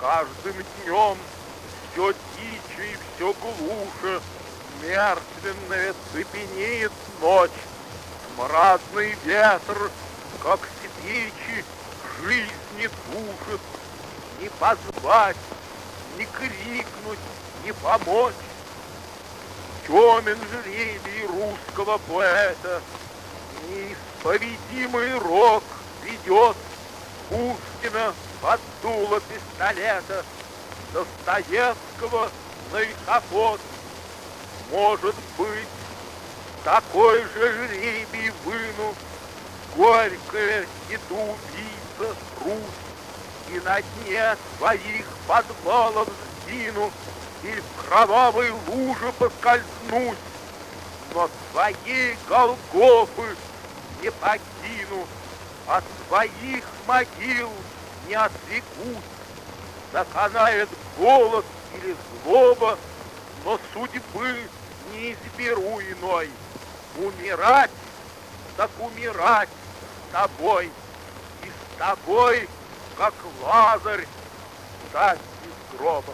каждым днем все тише и все глуше, мертвенная цепенеет ночь, смрадный ветер, как свечи, жизни душит, не позвать, не крикнуть, не помочь. Темен жребий русского поэта, неисповедимый рок ведет Пушкина под дуло пистолета, Достоевского на эшафот. Может быть, такой же жребий вынув, Горькая убийца Русь, И на дне своих подвалов сгину, Или в кровавой луже поскользнусь, Но своей Голгофы не покину, От своих могил не отрекусь. Доконает голод или злоба, Но судьбы не изберу иной. Умирать, так умирать с тобой, И с тобой, как Лазарь, встать из гроба.